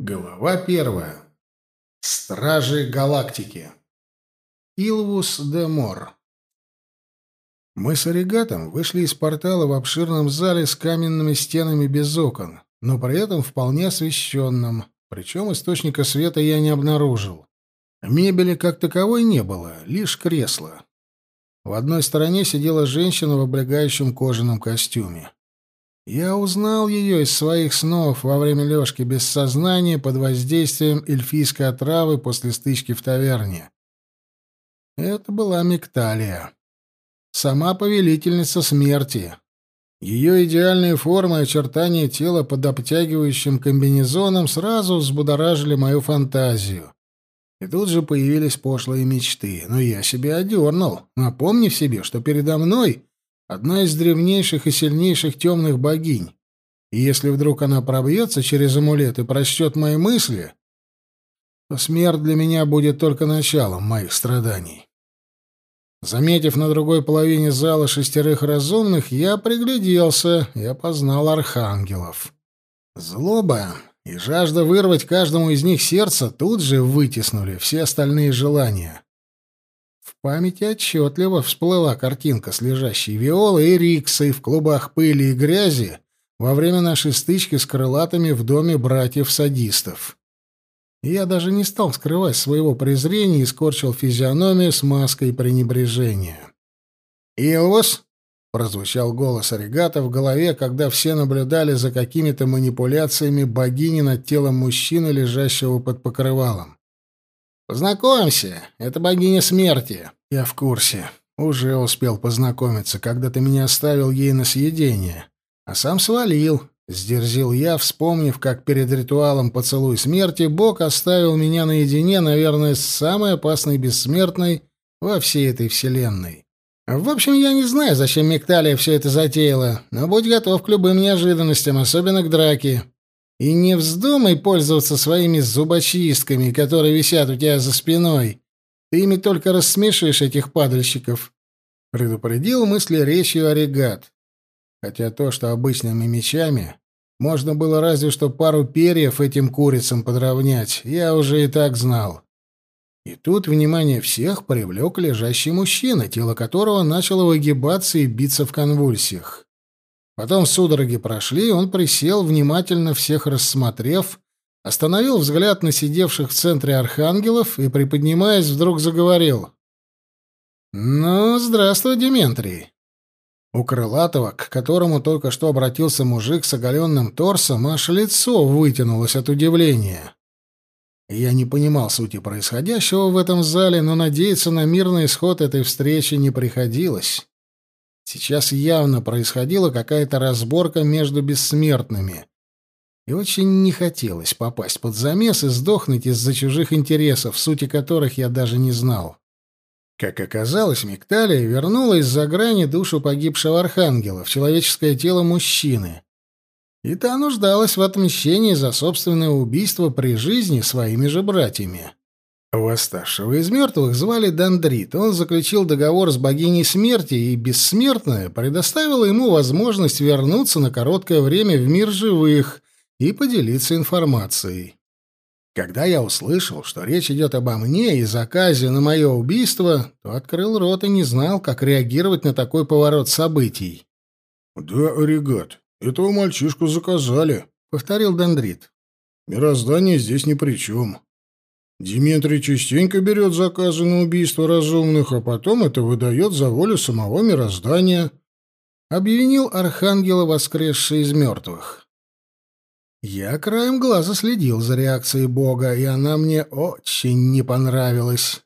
Глава первая. Стражи Галактики. Илвус де Мор. Мы с Оригатом вышли из портала в обширном зале с каменными стенами без окон, но при этом вполне освещенном, причем источника света я не обнаружил. Мебели как таковой не было, лишь кресло. В одной стороне сидела женщина в облегающем кожаном костюме. Я узнал ее из своих снов во время лёжки без сознания под воздействием эльфийской отравы после стычки в таверне. Это была Микталия. Сама повелительница смерти. Ее идеальные формы и очертания тела под обтягивающим комбинезоном сразу взбудоражили мою фантазию. И тут же появились пошлые мечты. Но я себя одернул, напомнив себе, что передо мной одна из древнейших и сильнейших темных богинь. И если вдруг она пробьется через амулет и прочтет мои мысли, то смерть для меня будет только началом моих страданий. Заметив на другой половине зала шестерых разумных, я пригляделся и опознал архангелов. Злоба и жажда вырвать каждому из них сердце тут же вытеснули все остальные желания. Памяти отчетливо всплыла картинка с лежащей Виолой и Риксой в клубах пыли и грязи во время нашей стычки с крылатыми в доме братьев-садистов. Я даже не стал скрывать своего презрения и скорчил физиономию с маской пренебрежения. «Илвус?» — прозвучал голос Оригата в голове, когда все наблюдали за какими-то манипуляциями богини над телом мужчины, лежащего под покрывалом. «Познакомься, это богиня смерти». «Я в курсе. Уже успел познакомиться, когда ты меня оставил ей на съедение. А сам свалил», — сдерзил я, вспомнив, как перед ритуалом «Поцелуй смерти» Бог оставил меня наедине, наверное, с самой опасной бессмертной во всей этой вселенной. В общем, я не знаю, зачем Мекталия все это затеяла, но будь готов к любым неожиданностям, особенно к драке. И не вздумай пользоваться своими зубочистками, которые висят у тебя за спиной. Ты ими только рассмешишь этих падальщиков. Предупредил мысли речью Оригат. Хотя то, что обычными мечами, можно было разве что пару перьев этим курицам подровнять, я уже и так знал. И тут внимание всех привлек лежащий мужчина, тело которого начало выгибаться и биться в конвульсиях. Потом судороги прошли, он присел, внимательно всех рассмотрев, остановил взгляд на сидевших в центре архангелов и, приподнимаясь, вдруг заговорил. «Ну, здравствуй, Дементрий». У Крылатого, к которому только что обратился мужик с оголенным торсом, аж лицо вытянулось от удивления. Я не понимал сути происходящего в этом зале, но надеяться на мирный исход этой встречи не приходилось. Сейчас явно происходила какая-то разборка между бессмертными. И очень не хотелось попасть под замес и сдохнуть из-за чужих интересов, сути которых я даже не знал. Как оказалось, Микталия вернула из-за грани душу погибшего архангела в человеческое тело мужчины. И та нуждалась в отмщении за собственное убийство при жизни своими же братьями. Восставшего из мертвых звали Дандрит. Он заключил договор с богиней смерти, и бессмертная предоставила ему возможность вернуться на короткое время в мир живых и поделиться информацией. Когда я услышал, что речь идет обо мне и заказе на мое убийство, то открыл рот и не знал, как реагировать на такой поворот событий. «Да, Оригат, этого мальчишку заказали», — повторил Дендрит. «Мироздание здесь ни при чем. Димитрий частенько берет заказы на убийство разумных, а потом это выдает за волю самого мироздания. Объявил архангела, воскресший из мертвых. Я краем глаза следил за реакцией Бога, и она мне очень не понравилась.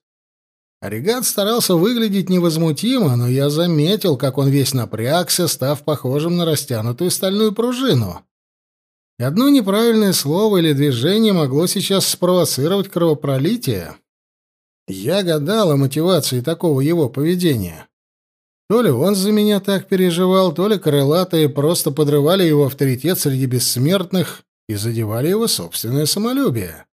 Оригат старался выглядеть невозмутимо, но я заметил, как он весь напрягся, став похожим на растянутую стальную пружину. Одно неправильное слово или движение могло сейчас спровоцировать кровопролитие. Я гадал о мотивации такого его поведения. То ли он за меня так переживал, то ли крылатые просто подрывали его авторитет среди бессмертных и задевали его собственное самолюбие.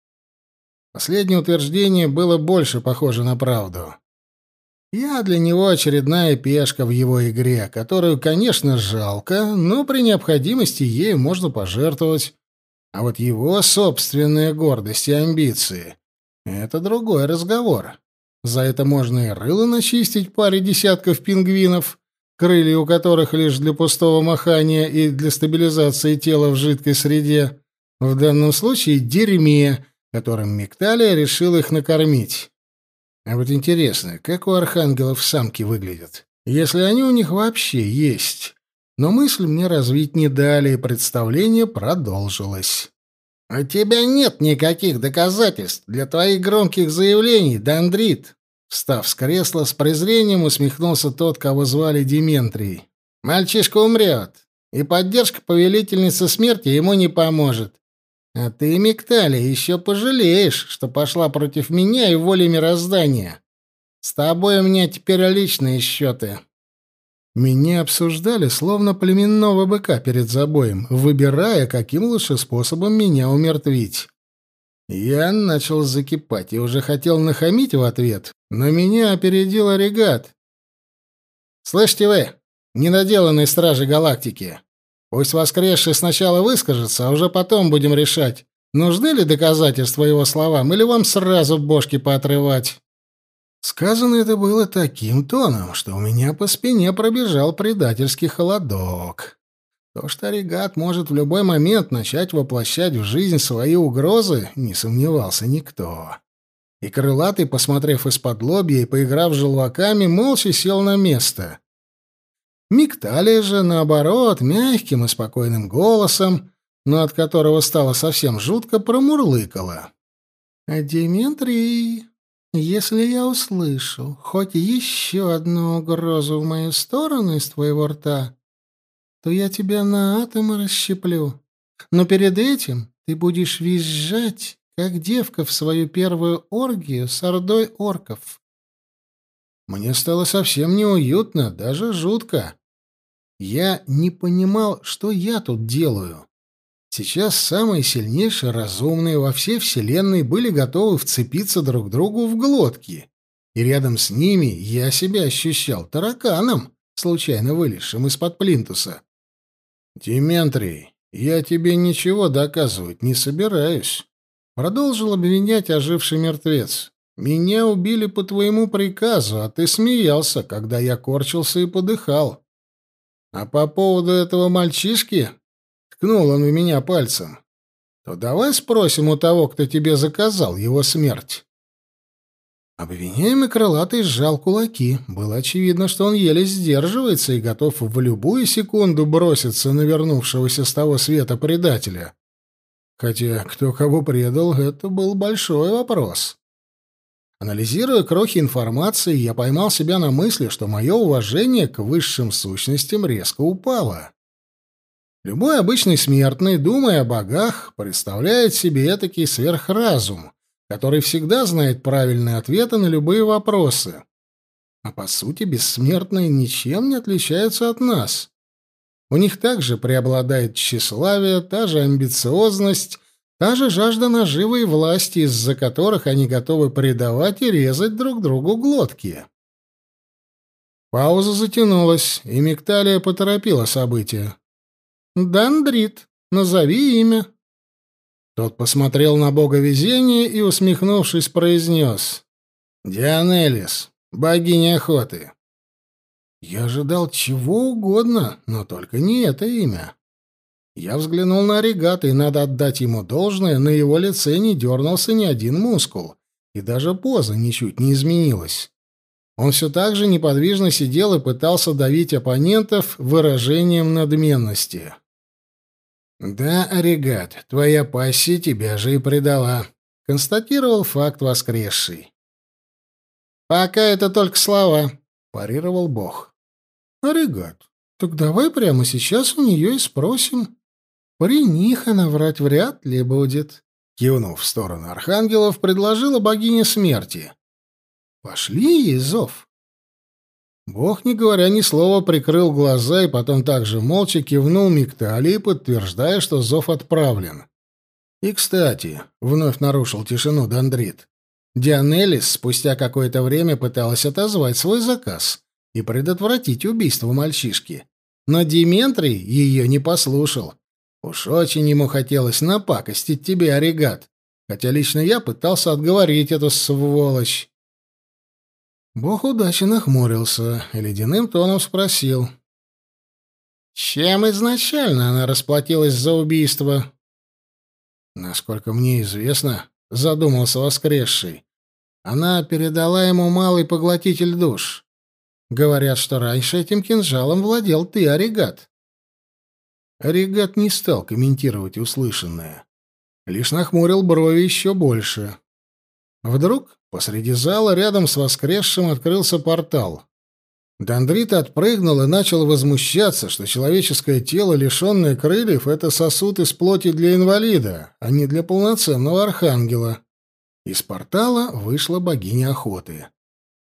Последнее утверждение было больше похоже на правду. Я для него очередная пешка в его игре, которую, конечно, жалко, но при необходимости ею можно пожертвовать. А вот его собственная гордость и амбиции — это другой разговор. За это можно и рыло начистить паре десятков пингвинов, крылья у которых лишь для пустого махания и для стабилизации тела в жидкой среде, в данном случае дерьме, которым Мигталия решил их накормить. А вот интересно, как у архангелов самки выглядят, если они у них вообще есть? Но мысль мне развить не дали, и представление продолжилось. «У тебя нет никаких доказательств для твоих громких заявлений, Дандрит!» Встав с кресла, с презрением усмехнулся тот, кого звали Дементрий. «Мальчишка умрет, и поддержка повелительницы смерти ему не поможет. А ты, Миктали, еще пожалеешь, что пошла против меня и воли мироздания. С тобой у меня теперь личные счеты». Меня обсуждали, словно племенного быка перед забоем, выбирая, каким лучше способом меня умертвить. Я начал закипать и уже хотел нахамить в ответ, но меня опередил Орегат. «Слышите вы, ненаделанные стражи галактики, пусть воскресший сначала выскажется, а уже потом будем решать, нужны ли доказательства его словам или вам сразу бошки поотрывать». Сказано это было таким тоном, что у меня по спине пробежал предательский холодок. То, что Оригат может в любой момент начать воплощать в жизнь свои угрозы, не сомневался никто. И Крылатый, посмотрев из-под лобья и поиграв желваками, молча сел на место. Микталия же, наоборот, мягким и спокойным голосом, но от которого стало совсем жутко, промурлыкала. «А «Деметрий, если я услышу хоть еще одну угрозу в мою сторону из твоего рта, то я тебя на атомы расщеплю. Но перед этим ты будешь визжать, как девка в свою первую оргию с ордой орков. Мне стало совсем неуютно, даже жутко. Я не понимал, что я тут делаю. Сейчас самые сильнейшие разумные во всей Вселенной были готовы вцепиться друг другу в глотки. И рядом с ними я себя ощущал тараканом, случайно вылезшим из-под плинтуса. «Дементрий, я тебе ничего доказывать не собираюсь», — продолжил обвинять оживший мертвец. «Меня убили по твоему приказу, а ты смеялся, когда я корчился и подыхал. А по поводу этого мальчишки, ткнул он в меня пальцем, то давай спросим у того, кто тебе заказал его смерть. Обвиняемый крылатый сжал кулаки. Было очевидно, что он еле сдерживается и готов в любую секунду броситься на вернувшегося с того света предателя. Хотя кто кого предал, это был большой вопрос. Анализируя крохи информации, я поймал себя на мысли, что мое уважение к высшим сущностям резко упало. Любой обычный смертный, думая о богах, представляет себе этакий сверхразум, который всегда знает правильные ответы на любые вопросы. А по сути бессмертные ничем не отличаются от нас. У них также преобладает тщеславие, та же амбициозность, та же жажда наживы и власти, из-за которых они готовы предавать и резать друг другу глотки. Пауза затянулась, и Мигталия поторопила события. «Дандрит, назови имя». Тот посмотрел на бога везения и, усмехнувшись, произнес. «Дианелис, богиня охоты». Я ожидал чего угодно, но только не это имя. Я взглянул на Оригата, и надо отдать ему должное, на его лице не дернулся ни один мускул, и даже поза ничуть не изменилась. Он все так же неподвижно сидел и пытался давить оппонентов выражением надменности. «Да, Оригат, твоя пассия тебя же и предала», — констатировал факт воскресший. «Пока это только слова», — парировал Бог. «Оригат, так давай прямо сейчас у нее и спросим. При них она врать вряд ли будет», — кивнув в сторону архангелов, предложила богиня смерти. «Пошли ей зов». Бог, не говоря ни слова, прикрыл глаза и потом также молча кивнул Микталии, подтверждая, что зов отправлен. И, кстати, вновь нарушил тишину Дандрит. Дианелис спустя какое-то время пыталась отозвать свой заказ и предотвратить убийство мальчишки. Но Диметрий ее не послушал. Уж очень ему хотелось напакостить тебе, Оригат, хотя лично я пытался отговорить эту сволочь. Бог удачи нахмурился и ледяным тоном спросил. «Чем изначально она расплатилась за убийство?» «Насколько мне известно», — задумался воскресший, — «она передала ему малый поглотитель душ. Говорят, что раньше этим кинжалом владел ты, Оригат». Оригат не стал комментировать услышанное, лишь нахмурил брови еще больше. Вдруг посреди зала рядом с воскресшим открылся портал. Дандрит отпрыгнул и начал возмущаться, что человеческое тело, лишенное крыльев, — это сосуд из плоти для инвалида, а не для полноценного архангела. Из портала вышла богиня охоты.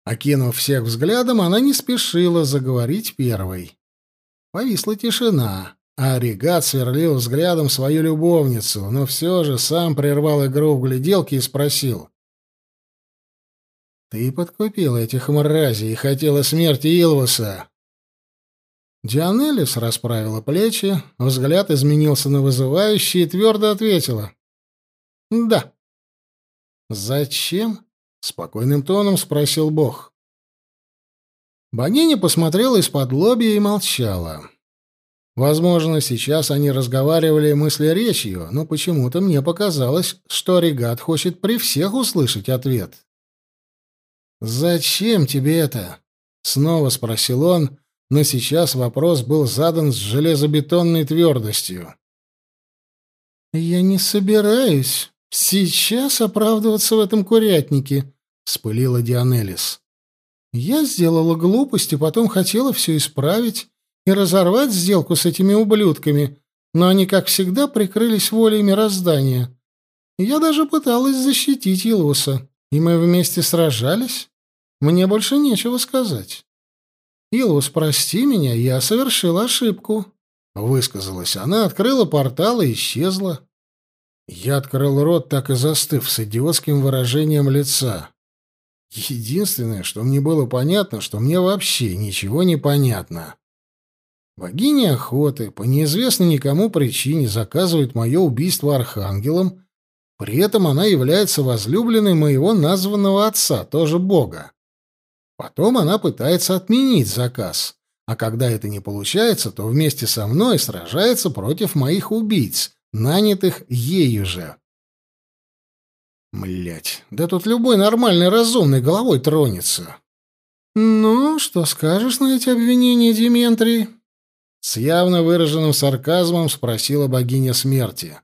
Окинув всех взглядом, она не спешила заговорить первой. Повисла тишина, а сверлил взглядом свою любовницу, но все же сам прервал игру в гляделки и спросил — ты подкупила этих мразей и хотела смерти Илвуса. Дианелис расправила плечи, взгляд изменился на вызывающий и твердо ответила. «Да». «Зачем?» — спокойным тоном спросил Бог. Богиня посмотрела из-под лобья и молчала. Возможно, сейчас они разговаривали мысли-речью, но почему-то мне показалось, что Регат хочет при всех услышать ответ. «Зачем тебе это?» — снова спросил он, но сейчас вопрос был задан с железобетонной твердостью. «Я не собираюсь сейчас оправдываться в этом курятнике», — вспылила Дионелис. «Я сделала глупость и потом хотела все исправить и разорвать сделку с этими ублюдками, но они, как всегда, прикрылись волей мироздания. Я даже пыталась защитить Илуса и мы вместе сражались. Мне больше нечего сказать. Илус, прости меня, я совершила ошибку. Высказалась она, открыла портал и исчезла. Я открыл рот, так и застыв, с идиотским выражением лица. Единственное, что мне было понятно, что мне вообще ничего не понятно. Богиня охоты по неизвестной никому причине заказывает мое убийство архангелом, при этом она является возлюбленной моего названного отца, тоже бога. Потом она пытается отменить заказ, а когда это не получается, то вместе со мной сражается против моих убийц, нанятых ею же. Млять, да тут любой нормальный разумный головой тронется. «Ну, что скажешь на эти обвинения, Диментрий?» С явно выраженным сарказмом спросила богиня смерти.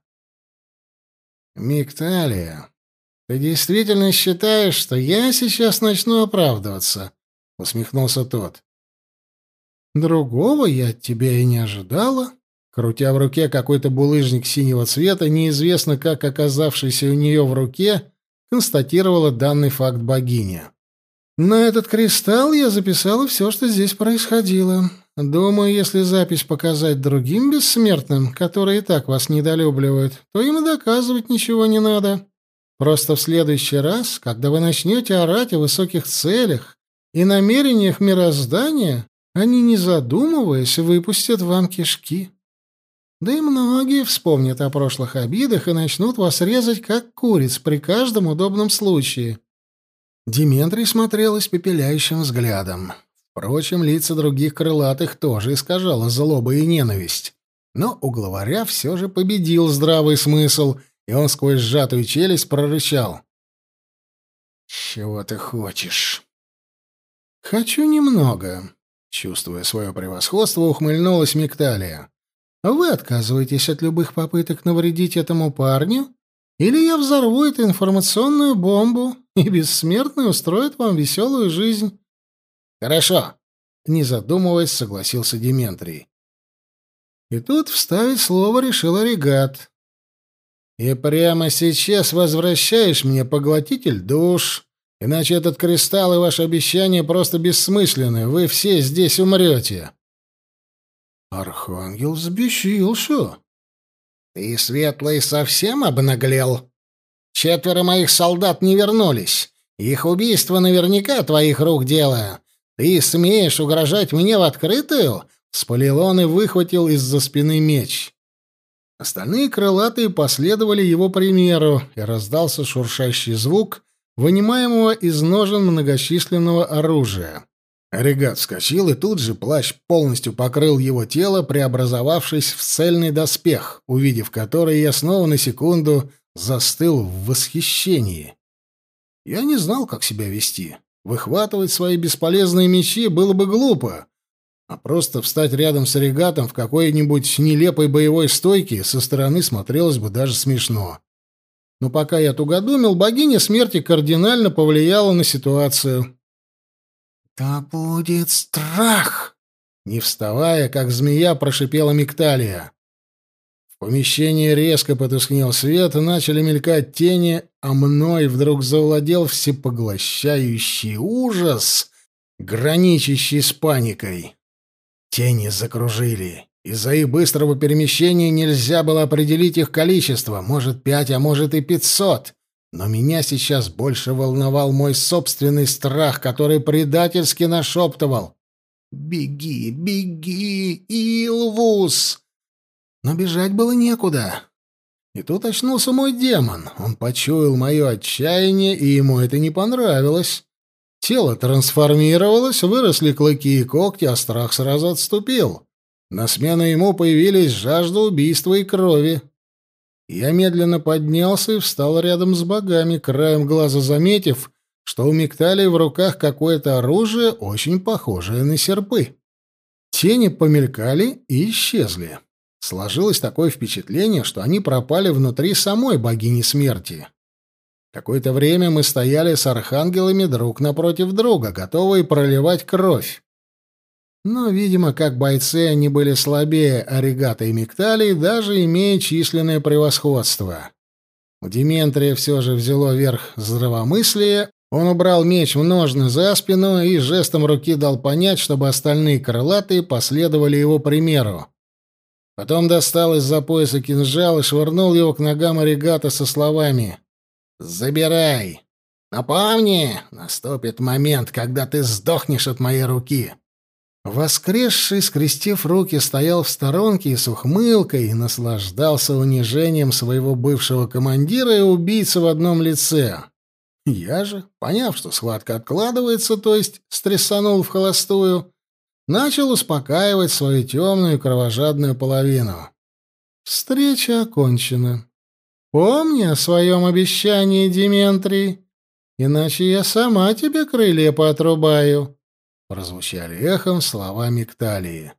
«Мигталия, ты действительно считаешь, что я сейчас начну оправдываться?» — усмехнулся тот. «Другого я от тебя и не ожидала». Крутя в руке какой-то булыжник синего цвета, неизвестно как оказавшийся у нее в руке, констатировала данный факт богиня. На этот кристалл я записала все, что здесь происходило. Думаю, если запись показать другим бессмертным, которые и так вас недолюбливают, то им и доказывать ничего не надо. Просто в следующий раз, когда вы начнете орать о высоких целях и намерениях мироздания, они, не задумываясь, выпустят вам кишки. Да и многие вспомнят о прошлых обидах и начнут вас резать, как куриц, при каждом удобном случае. Диметрий смотрел испепеляющим взглядом. Впрочем, лица других крылатых тоже искажала злоба и ненависть. Но у главаря все же победил здравый смысл, и он сквозь сжатую челюсть прорычал. «Чего ты хочешь?» «Хочу немного», — чувствуя свое превосходство, ухмыльнулась Мигталия. «Вы отказываетесь от любых попыток навредить этому парню, или я взорву эту информационную бомбу, и бессмертный устроит вам веселую жизнь?» «Хорошо», — не задумываясь, согласился Дементрий. И тут вставить слово решил Оригат. «И прямо сейчас возвращаешь мне поглотитель душ, иначе этот кристалл и ваше обещание просто бессмысленны, вы все здесь умрете». Архангел взбесился. «Ты, Светлый, совсем обнаглел? Четверо моих солдат не вернулись. Их убийство наверняка твоих рук дело. Ты смеешь угрожать мне в открытую?» Вспылил он и выхватил из-за спины меч. Остальные крылатые последовали его примеру, и раздался шуршащий звук, вынимаемого из ножен многочисленного оружия. Регат вскочил, и тут же плащ полностью покрыл его тело, преобразовавшись в цельный доспех, увидев который я снова на секунду застыл в восхищении. Я не знал, как себя вести. Выхватывать свои бесполезные мечи было бы глупо, а просто встать рядом с регатом в какой-нибудь нелепой боевой стойке со стороны смотрелось бы даже смешно. Но пока я тугодумил, богиня смерти кардинально повлияла на ситуацию. «Да будет страх!» Не вставая, как змея, прошипела Мигталия. Помещении резко потускнел свет, начали мелькать тени, а мной вдруг завладел всепоглощающий ужас, граничащий с паникой. Тени закружили. Из-за их быстрого перемещения нельзя было определить их количество, может, пять, а может и пятьсот. Но меня сейчас больше волновал мой собственный страх, который предательски нашептывал. «Беги, беги, Илвус!» Но бежать было некуда. И тут очнулся мой демон. Он почуял мое отчаяние, и ему это не понравилось. Тело трансформировалось, выросли клыки и когти, а страх сразу отступил. На смену ему появились жажда убийства и крови. Я медленно поднялся и встал рядом с богами, краем глаза заметив, что у Мигталии в руках какое-то оружие, очень похожее на серпы. Тени помелькали и исчезли. Сложилось такое впечатление, что они пропали внутри самой богини смерти. Какое-то время мы стояли с архангелами друг напротив друга, готовые проливать кровь. Но, видимо, как бойцы они были слабее Оригата и Мигталии, даже имея численное превосходство. У Дементрия все же взяло верх здравомыслие, он убрал меч в ножны за спину и жестом руки дал понять, чтобы остальные крылатые последовали его примеру. Потом достал из-за пояса кинжал и швырнул его к ногам Оригата со словами «Забирай! Но помни, наступит момент, когда ты сдохнешь от моей руки!» Воскресший, скрестив руки, стоял в сторонке и с ухмылкой наслаждался унижением своего бывшего командира и убийцы в одном лице. Я же, поняв, что схватка откладывается, то есть стрессанул в холостую, начал успокаивать свою темную кровожадную половину. Встреча окончена. Помни о своем обещании, Дементрий, иначе я сама тебе крылья поотрубаю прозвучали эхом слова Микталии.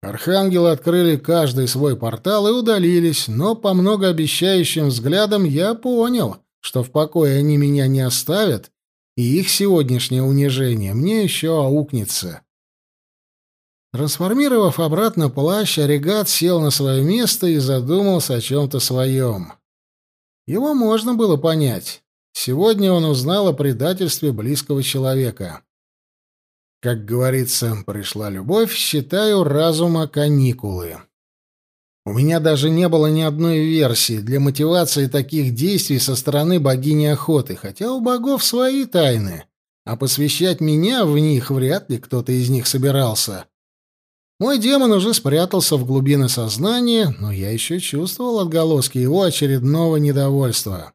Архангелы открыли каждый свой портал и удалились, но по многообещающим взглядам я понял, что в покое они меня не оставят, и их сегодняшнее унижение мне еще аукнется. Трансформировав обратно плащ, Оригат сел на свое место и задумался о чем-то своем. Его можно было понять. Сегодня он узнал о предательстве близкого человека. Как говорится, пришла любовь, считаю разума каникулы. У меня даже не было ни одной версии для мотивации таких действий со стороны богини охоты, хотя у богов свои тайны, а посвящать меня в них вряд ли кто-то из них собирался. Мой демон уже спрятался в глубины сознания, но я еще чувствовал отголоски его очередного недовольства.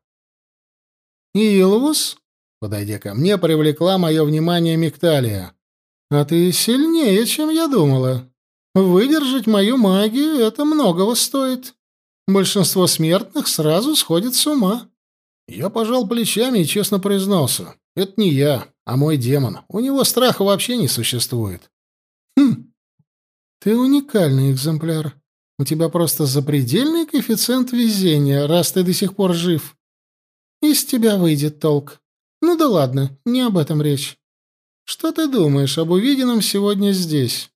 «Илвус?» — подойдя ко мне, привлекла мое внимание Микталия. «А ты сильнее, чем я думала. Выдержать мою магию — это многого стоит. Большинство смертных сразу сходит с ума». Я пожал плечами и честно признался. «Это не я, а мой демон. У него страха вообще не существует». «Хм, ты уникальный экземпляр. У тебя просто запредельный коэффициент везения, раз ты до сих пор жив. Из тебя выйдет толк. Ну да ладно, не об этом речь. Что ты думаешь об увиденном сегодня здесь?»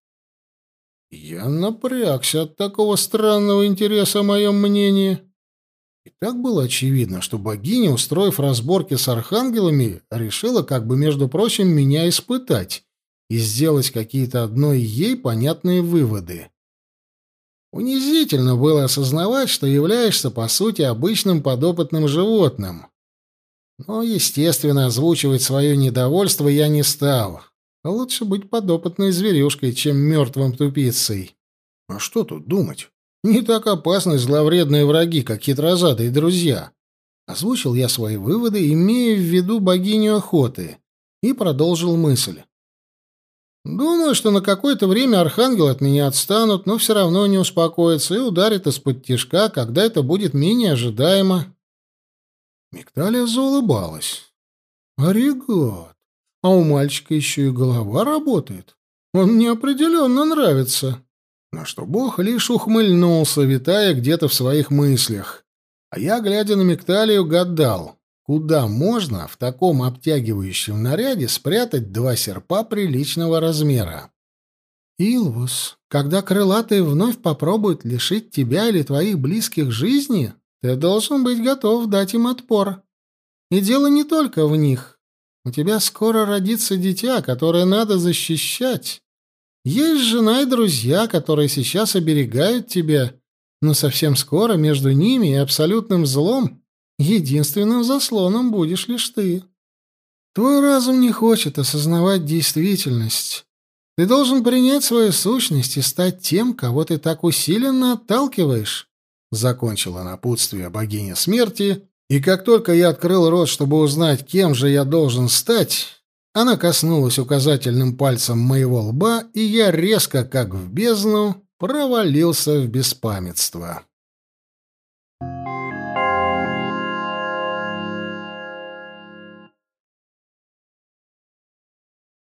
Я напрягся от такого странного интереса о моем мнении. И так было очевидно, что богиня, устроив разборки с архангелами, решила, как бы, между прочим, меня испытать и сделать какие-то одной ей понятные выводы. Унизительно было осознавать, что являешься, по сути, обычным подопытным животным, но, естественно, озвучивать свое недовольство я не стал. Лучше быть подопытной зверюшкой, чем мертвым тупицей. А что тут думать? не так опасны зловредные враги, как хитрозадые друзья. Озвучил я свои выводы, имея в виду богиню охоты, и продолжил мысль. Думаю, что на какое-то время архангел от меня отстанут, но все равно не успокоится и ударит из-под тишка, когда это будет менее ожидаемо. Мигдалия заулыбалась. «Оригот, а у мальчика еще и голова работает. Он мне определенно нравится». На что Бог лишь ухмыльнулся, витая где-то в своих мыслях. А я, глядя на Мигдалию, гадал, Куда можно в таком обтягивающем наряде спрятать два серпа приличного размера? Илвус, когда крылатые вновь попробуют лишить тебя или твоих близких жизни, ты должен быть готов дать им отпор. И дело не только в них. У тебя скоро родится дитя, которое надо защищать. Есть жена и друзья, которые сейчас оберегают тебя, но совсем скоро между ними и абсолютным злом Единственным заслоном будешь лишь ты. Твой разум не хочет осознавать действительность. Ты должен принять свою сущность и стать тем, кого ты так усиленно отталкиваешь. Закончила напутствие богиня смерти, и как только я открыл рот, чтобы узнать, кем же я должен стать, она коснулась указательным пальцем моего лба, и я резко, как в бездну, провалился в беспамятство.